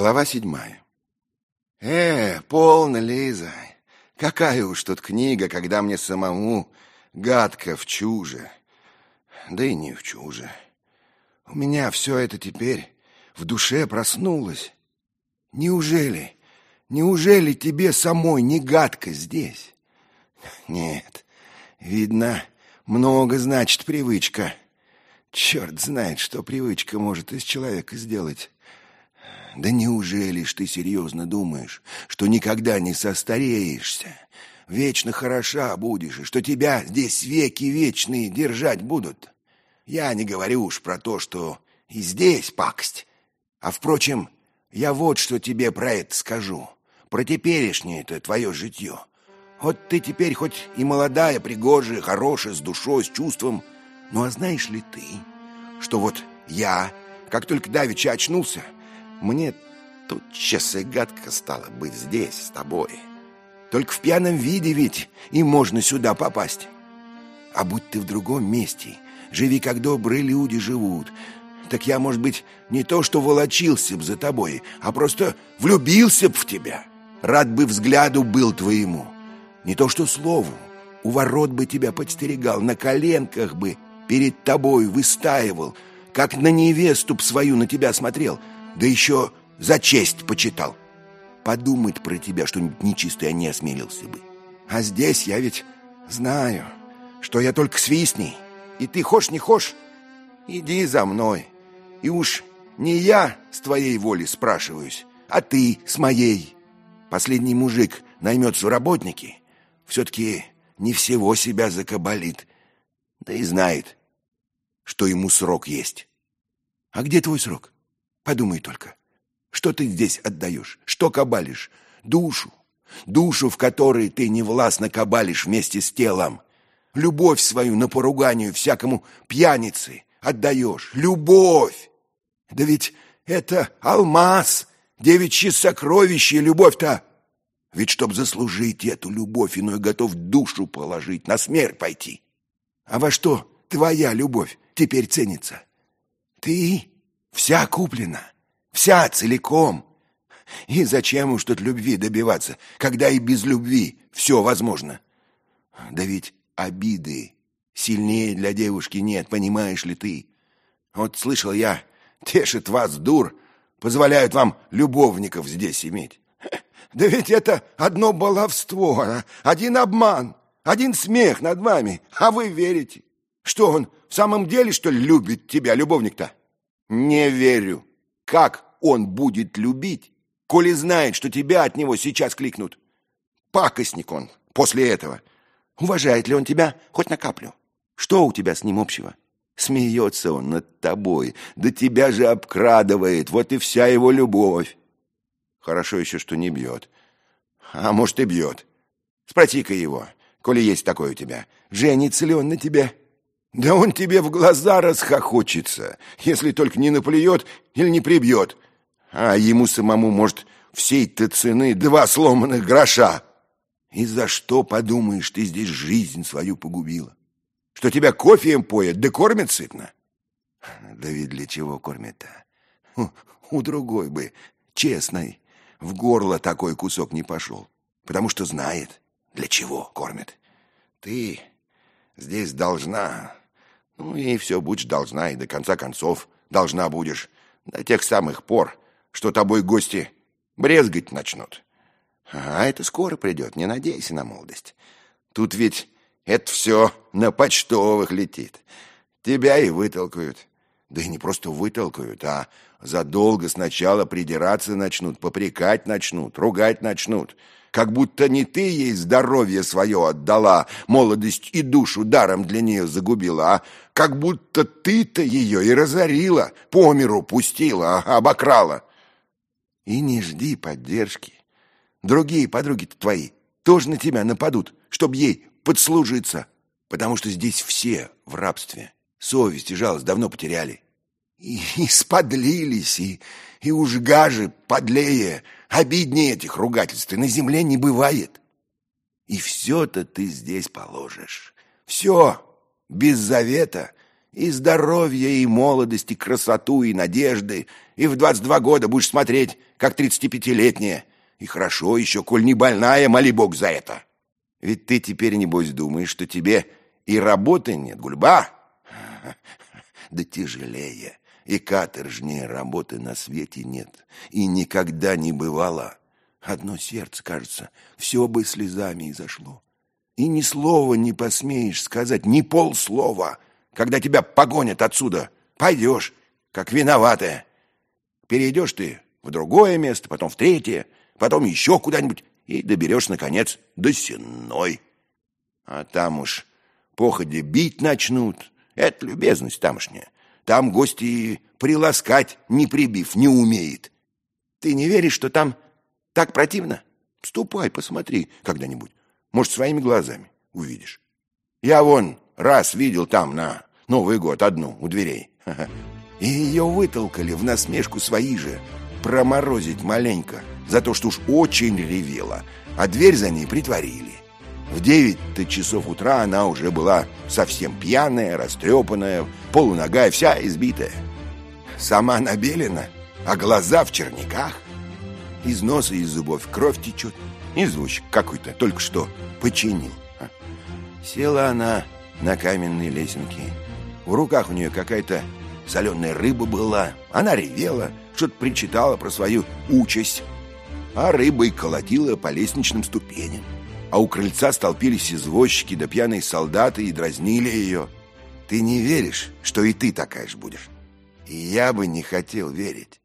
Глава седьмая. Э, полно, Лиза. Какая уж тут книга, когда мне самому гадко в чуже. Да и не в чуже. У меня все это теперь в душе проснулось. Неужели, неужели тебе самой не гадко здесь? Нет, видно, много значит привычка. Черт знает, что привычка может из человека сделать. Да неужели ж ты серьезно думаешь, что никогда не состареешься, вечно хороша будешь, и что тебя здесь веки вечные держать будут? Я не говорю уж про то, что и здесь пакость. А, впрочем, я вот что тебе про это скажу, про теперешнее это твое житье. Вот ты теперь хоть и молодая, пригожая, хорошая, с душой, с чувством, ну а знаешь ли ты, что вот я, как только давеча очнулся, мне тут и гадко стало быть здесь, с тобой. Только в пьяном виде ведь и можно сюда попасть. А будь ты в другом месте, живи, как добрые люди живут, так я, может быть, не то что волочился б за тобой, а просто влюбился б в тебя. Рад бы взгляду был твоему. Не то что слову. У ворот бы тебя подстерегал, на коленках бы перед тобой выстаивал, как на невесту б свою на тебя смотрел — да еще за честь почитал. Подумать про тебя что-нибудь нечистое не осмелился бы. А здесь я ведь знаю, что я только свистни, и ты хошь не хошь, иди за мной. И уж не я с твоей воли спрашиваюсь, а ты с моей. Последний мужик наймется в работники, все-таки не всего себя закабалит, да и знает, что ему срок есть. А где твой срок? Подумай только, что ты здесь отдаешь, что кабалишь? Душу, душу, в которой ты невластно кабалишь вместе с телом. Любовь свою на поруганию всякому пьянице отдаешь. Любовь! Да ведь это алмаз, девичье сокровище, любовь-то. Ведь чтоб заслужить эту любовь, иной готов душу положить, на смерть пойти. А во что твоя любовь теперь ценится? Ты Вся куплена, вся целиком. И зачем уж тут любви добиваться, когда и без любви все возможно? Да ведь обиды сильнее для девушки нет, понимаешь ли ты? Вот слышал я, тешит вас дур, позволяют вам любовников здесь иметь. Да ведь это одно баловство, а? один обман, один смех над вами, а вы верите. Что он в самом деле, что ли, любит тебя, любовник-то? Не верю. Как он будет любить, коли знает, что тебя от него сейчас кликнут? Пакостник он после этого. Уважает ли он тебя хоть на каплю? Что у тебя с ним общего? Смеется он над тобой, да тебя же обкрадывает, вот и вся его любовь. Хорошо еще, что не бьет. А может, и бьет. Спроси-ка его, коли есть такой у тебя. Женится ли он на тебе? Да он тебе в глаза расхохочется, если только не наплюет или не прибьет. А ему самому, может, всей-то цены два сломанных гроша. И за что, подумаешь, ты здесь жизнь свою погубила? Что тебя кофеем поят, да кормят сытно? Да ведь для чего кормят-то? У, у другой бы, честной, в горло такой кусок не пошел. Потому что знает, для чего кормят. Ты здесь должна ну и все будешь должна, и до конца концов должна будешь. До тех самых пор, что тобой гости брезгать начнут. А это скоро придет, не надейся на молодость. Тут ведь это все на почтовых летит. Тебя и вытолкают. Да и не просто вытолкают, а задолго сначала придираться начнут, попрекать начнут, ругать начнут как будто не ты ей здоровье свое отдала, молодость и душу даром для нее загубила, а как будто ты-то ее и разорила, по миру пустила, обокрала. И не жди поддержки. Другие подруги-то твои тоже на тебя нападут, чтобы ей подслужиться, потому что здесь все в рабстве. Совесть и жалость давно потеряли. И, и сподлились, и, и уж гаже подлее — Обиднее этих ругательств на земле не бывает. И все-то ты здесь положишь. Все, без завета И здоровья, и молодости, красоту, и надежды. И в двадцать два года будешь смотреть, как тридцатипятилетняя. И хорошо еще, коль не больная, моли Бог за это. Ведь ты теперь, небось, думаешь, что тебе и работы нет, гульба? Да тяжелее и каторжнее работы на свете нет, и никогда не бывало. Одно сердце, кажется, все бы слезами изошло. И ни слова не посмеешь сказать, ни полслова, когда тебя погонят отсюда. Пойдешь, как виноватая. Перейдешь ты в другое место, потом в третье, потом еще куда-нибудь, и доберешь, наконец, до Сенной. А там уж походе бить начнут. Это любезность тамошняя. Там гости приласкать, не прибив, не умеет. Ты не веришь, что там так противно? Ступай, посмотри когда-нибудь. Может, своими глазами увидишь. Я вон раз видел там на Новый год одну у дверей. И ее вытолкали в насмешку свои же. Проморозить маленько за то, что уж очень ревела, а дверь за ней притворили. В девять-то часов утра она уже была совсем пьяная, растрепанная, полуногая, вся избитая. Сама набелена, а глаза в черниках. Из носа и из зубов кровь течет. Извозчик какой-то только что починил. Села она на каменной лесенке. В руках у нее какая-то соленая рыба была. Она ревела, что-то причитала про свою участь. А рыбой колотила по лестничным ступеням а у крыльца столпились извозчики да пьяные солдаты и дразнили ее. Ты не веришь, что и ты такая же будешь? И я бы не хотел верить.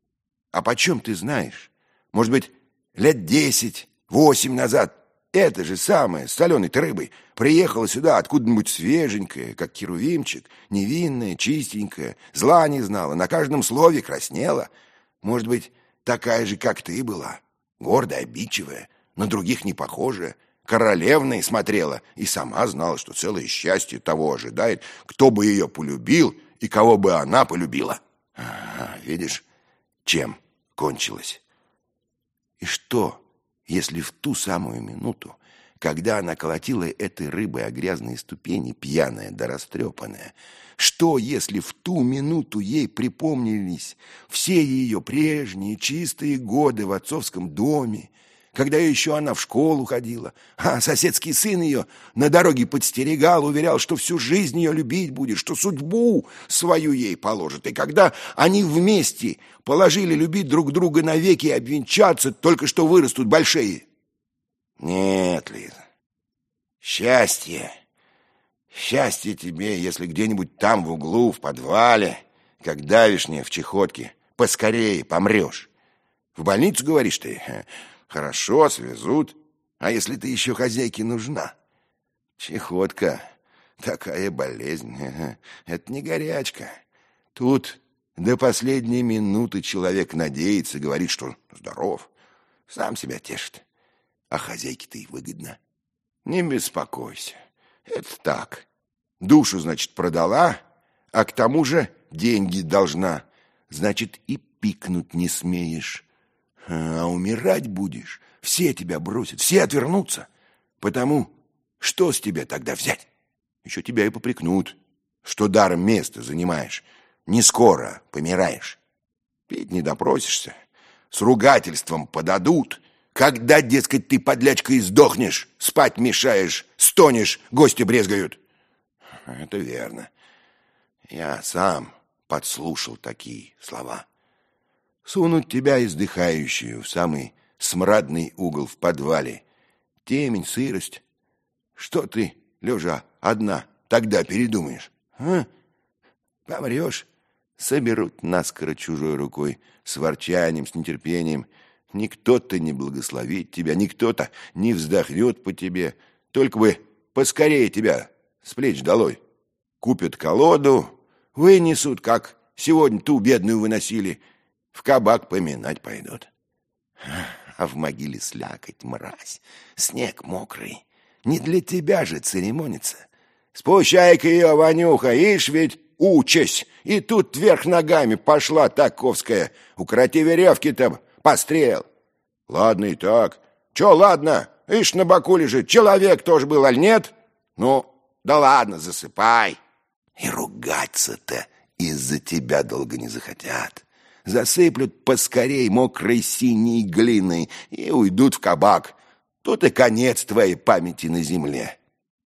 А почем ты знаешь? Может быть, лет десять, восемь назад это же самое, с соленой рыбой, приехала сюда откуда-нибудь свеженькая, как керувимчик, невинная, чистенькая, зла не знала, на каждом слове краснела. Может быть, такая же, как ты была, гордая, обидчивая, на других не похожая, королевной смотрела и сама знала, что целое счастье того ожидает, кто бы ее полюбил и кого бы она полюбила. Ага, видишь, чем кончилось? И что, если в ту самую минуту, когда она колотила этой рыбой о грязные ступени, пьяная да растрепанная, что, если в ту минуту ей припомнились все ее прежние чистые годы в отцовском доме, когда еще она в школу ходила, а соседский сын ее на дороге подстерегал, уверял, что всю жизнь ее любить будет, что судьбу свою ей положит. И когда они вместе положили любить друг друга навеки и обвенчаться, только что вырастут большие. Нет, Лиза, счастье, счастье тебе, если где-нибудь там в углу, в подвале, как давишняя в чехотке, поскорее помрешь. В больницу, говоришь ты, Хорошо, свезут. А если ты еще хозяйке нужна? Чехотка. Такая болезнь. Это не горячка. Тут до последней минуты человек надеется, говорит, что здоров. Сам себя тешит. А хозяйке-то и выгодно. Не беспокойся. Это так. Душу, значит, продала, а к тому же деньги должна. Значит, и пикнуть не смеешь. А умирать будешь, все тебя бросят, все отвернутся. Потому что с тебя тогда взять? Еще тебя и попрекнут, что даром место занимаешь. Не скоро помираешь. Пить не допросишься. С ругательством подадут. Когда, дескать, ты подлячкой сдохнешь, спать мешаешь, стонешь, гости брезгают. Это верно. Я сам подслушал такие слова сунуть тебя, издыхающую, в самый смрадный угол в подвале. Темень, сырость. Что ты, лежа одна, тогда передумаешь? А? Помрешь, соберут наскоро чужой рукой, с ворчанием, с нетерпением. Никто-то не благословит тебя, никто-то не вздохнет по тебе. Только бы поскорее тебя с плеч долой. Купят колоду, вынесут, как сегодня ту бедную выносили — в кабак поминать пойдут. А в могиле слякоть, мразь, снег мокрый. Не для тебя же церемониться. Спущай-ка ее, Ванюха, ишь ведь учась. И тут вверх ногами пошла таковская. Укроти веревки-то, пострел. Ладно и так. Че ладно? Ишь на боку лежит. Человек тоже был, аль нет? Ну, да ладно, засыпай. И ругаться-то из-за тебя долго не захотят. Засыплют поскорей мокрой синей глиной и уйдут в кабак. Тут и конец твоей памяти на земле.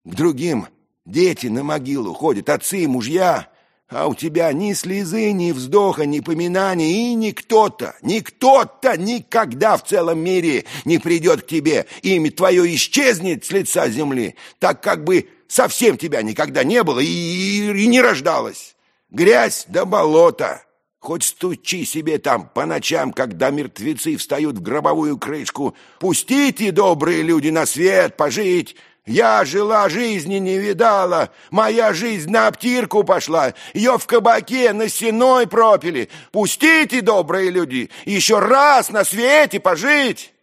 К другим дети на могилу ходят, отцы и мужья, а у тебя ни слезы, ни вздоха, ни поминания, и никто-то, никто-то никогда в целом мире не придет к тебе. Имя твое исчезнет с лица земли, так как бы совсем тебя никогда не было и, и, и не рождалось. Грязь да болото. Хоть стучи себе там по ночам, когда мертвецы встают в гробовую крышку. Пустите, добрые люди, на свет пожить, я жила, жизни не видала. Моя жизнь на обтирку пошла. Ее в кабаке на сеной пропили. Пустите, добрые люди, еще раз на свете пожить.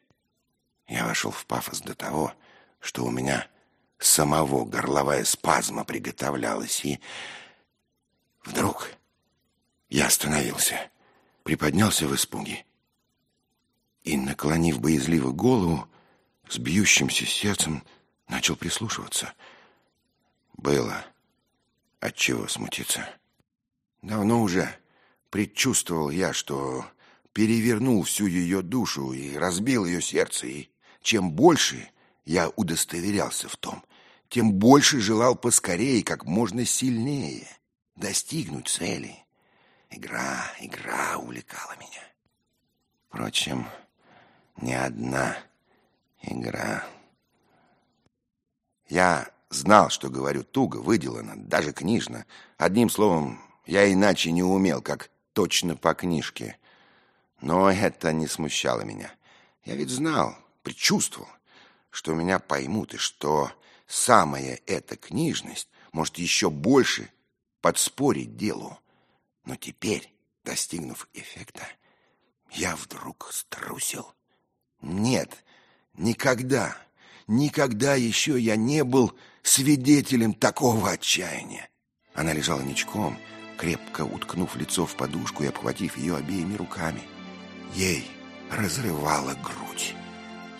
Я вошел в пафос до того, что у меня самого горловая спазма приготовлялась, и вдруг я остановился, приподнялся в испуге и, наклонив боязливо голову, с бьющимся сердцем, начал прислушиваться. Было от чего смутиться. Давно уже предчувствовал я, что перевернул всю ее душу и разбил ее сердце, и чем больше я удостоверялся в том, тем больше желал поскорее, как можно сильнее достигнуть цели. Игра, игра увлекала меня. Впрочем, не одна игра. Я знал, что говорю туго, выделано, даже книжно. Одним словом, я иначе не умел, как точно по книжке. Но это не смущало меня. Я ведь знал, предчувствовал, что меня поймут, и что самая эта книжность может еще больше подспорить делу. Но теперь, достигнув эффекта, я вдруг струсил. Нет, никогда Никогда еще я не был свидетелем такого отчаяния. Она лежала ничком, крепко уткнув лицо в подушку и обхватив ее обеими руками. Ей разрывала грудь.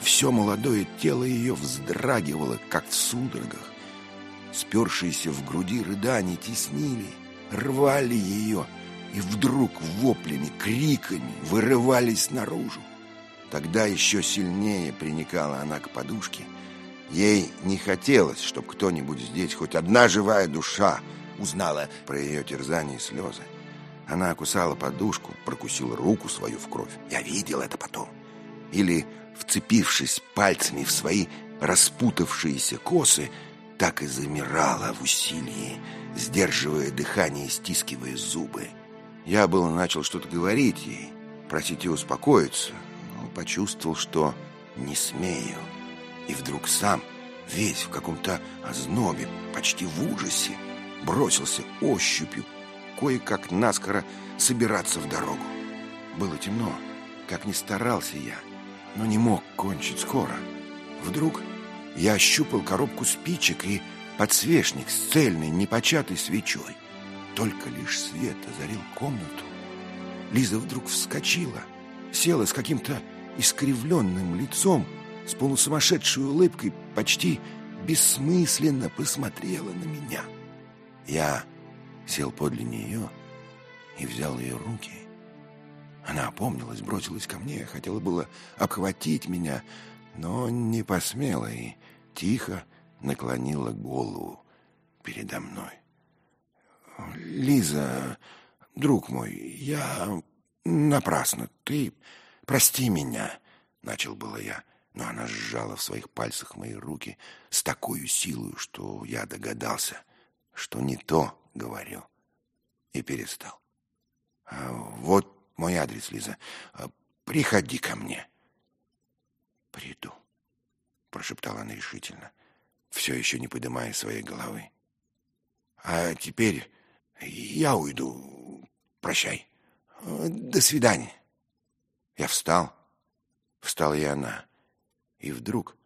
Все молодое тело ее вздрагивало, как в судорогах. Спершиеся в груди рыдания теснили, рвали ее, и вдруг воплями, криками вырывались наружу. Тогда еще сильнее приникала она к подушке. Ей не хотелось, чтобы кто-нибудь здесь, хоть одна живая душа, узнала про ее терзание и слезы. Она кусала подушку, прокусила руку свою в кровь. Я видел это потом. Или, вцепившись пальцами в свои распутавшиеся косы, так и замирала в усилии, сдерживая дыхание и стискивая зубы. Я было начал что-то говорить ей, просить ее успокоиться, почувствовал, что не смею. И вдруг сам, весь в каком-то ознобе, почти в ужасе, бросился ощупью, кое-как наскоро собираться в дорогу. Было темно, как ни старался я, но не мог кончить скоро. Вдруг я ощупал коробку спичек и подсвечник с цельной, непочатой свечой. Только лишь свет озарил комнату. Лиза вдруг вскочила, села с каким-то искривленным лицом, с полусумасшедшей улыбкой, почти бессмысленно посмотрела на меня. Я сел подле нее и взял ее руки. Она опомнилась, бросилась ко мне, хотела было обхватить меня, но не посмела и тихо наклонила голову передо мной. «Лиза, друг мой, я напрасно. Ты «Прости меня!» — начал было я, но она сжала в своих пальцах мои руки с такой силой, что я догадался, что не то говорю, и перестал. А «Вот мой адрес, Лиза. Приходи ко мне». «Приду», — прошептала она решительно, все еще не поднимая своей головы. «А теперь я уйду. Прощай. До свидания». Я встал. Встала и она. И вдруг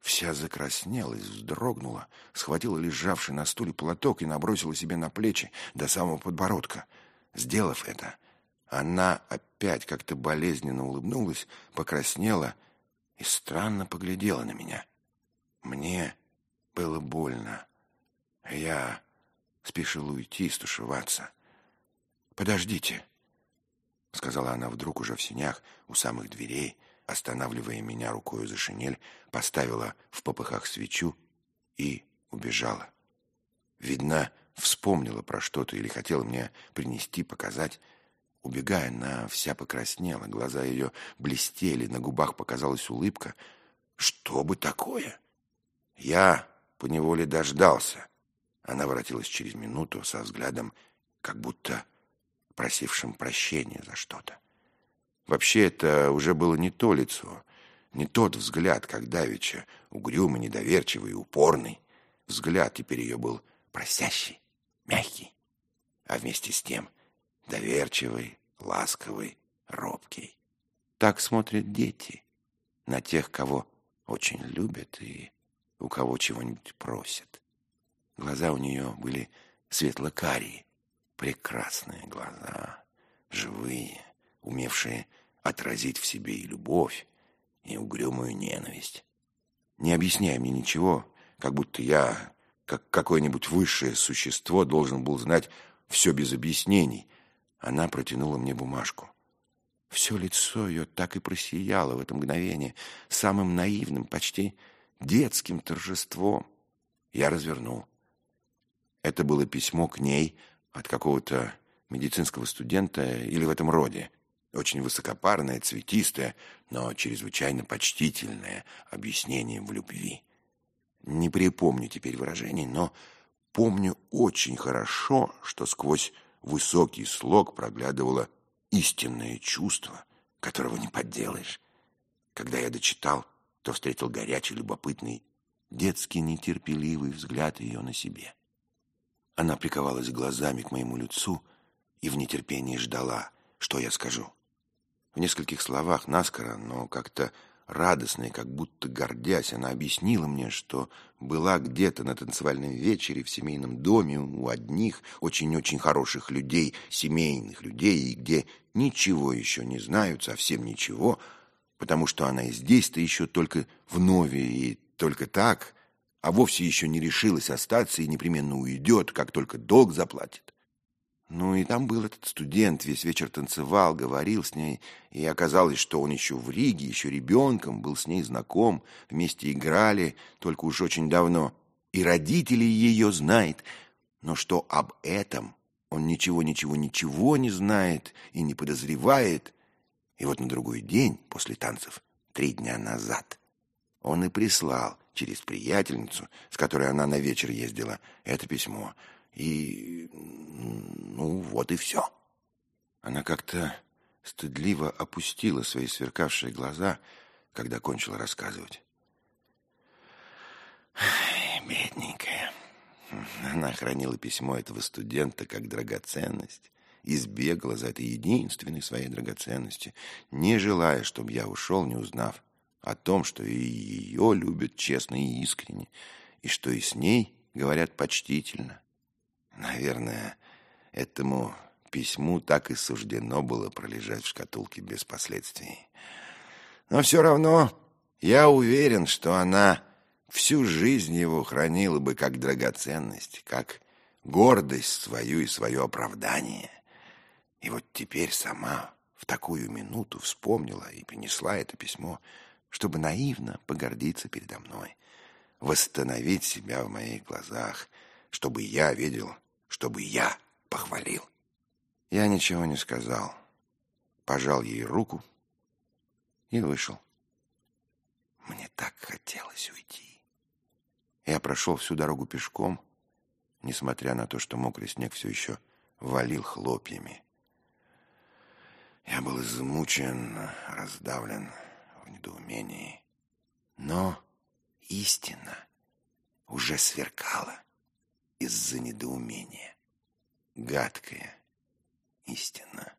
вся закраснелась, вздрогнула, схватила лежавший на стуле платок и набросила себе на плечи до самого подбородка. Сделав это, она опять как-то болезненно улыбнулась, покраснела и странно поглядела на меня. Мне было больно. Я спешил уйти, стушеваться. «Подождите», — сказала она вдруг уже в синях у самых дверей, останавливая меня рукою за шинель, поставила в попыхах свечу и убежала. Видно, вспомнила про что-то или хотела мне принести, показать. Убегая, она вся покраснела, глаза ее блестели, на губах показалась улыбка. Что бы такое? Я поневоле дождался. Она воротилась через минуту со взглядом, как будто просившим прощения за что-то. Вообще это уже было не то лицо, не тот взгляд, как давеча, угрюмый, недоверчивый и упорный. Взгляд теперь ее был просящий, мягкий, а вместе с тем доверчивый, ласковый, робкий. Так смотрят дети на тех, кого очень любят и у кого чего-нибудь просят. Глаза у нее были светло-карие, прекрасные глаза, живые, умевшие отразить в себе и любовь, и угрюмую ненависть. Не объясняя мне ничего, как будто я, как какое-нибудь высшее существо, должен был знать все без объяснений, она протянула мне бумажку. Все лицо ее так и просияло в это мгновение, самым наивным, почти детским торжеством. Я развернул. Это было письмо к ней от какого-то медицинского студента или в этом роде. Очень высокопарное, цветистое, но чрезвычайно почтительное объяснение в любви. Не припомню теперь выражений, но помню очень хорошо, что сквозь высокий слог проглядывало истинное чувство, которого не подделаешь. Когда я дочитал, то встретил горячий, любопытный, детский нетерпеливый взгляд ее на себе. Она приковалась глазами к моему лицу и в нетерпении ждала, что я скажу. В нескольких словах наскоро, но как-то радостно и как будто гордясь, она объяснила мне, что была где-то на танцевальном вечере в семейном доме у одних очень-очень хороших людей, семейных людей, и где ничего еще не знают, совсем ничего, потому что она и здесь-то еще только в нове, и только так, а вовсе еще не решилась остаться и непременно уйдет, как только долг заплатит. Ну и там был этот студент, весь вечер танцевал, говорил с ней, и оказалось, что он еще в Риге, еще ребенком, был с ней знаком, вместе играли, только уж очень давно. И родители ее знает, но что об этом он ничего, ничего, ничего не знает и не подозревает. И вот на другой день, после танцев, три дня назад, он и прислал через приятельницу, с которой она на вечер ездила, это письмо — и... ну, вот и все. Она как-то стыдливо опустила свои сверкавшие глаза, когда кончила рассказывать. Бедненькая. Она хранила письмо этого студента как драгоценность и сбегала за этой единственной своей драгоценности, не желая, чтобы я ушел, не узнав о том, что и ее любят честно и искренне, и что и с ней говорят почтительно. Наверное, этому письму так и суждено было пролежать в шкатулке без последствий. Но все равно я уверен, что она всю жизнь его хранила бы как драгоценность, как гордость свою и свое оправдание. И вот теперь сама в такую минуту вспомнила и принесла это письмо, чтобы наивно погордиться передо мной, восстановить себя в моих глазах, чтобы я видел чтобы я похвалил. Я ничего не сказал, пожал ей руку и вышел. Мне так хотелось уйти. Я прошел всю дорогу пешком, несмотря на то, что мокрый снег все еще валил хлопьями. Я был измучен, раздавлен недоумении. Но истина уже сверкала из-за недоумения. Гадкая истина.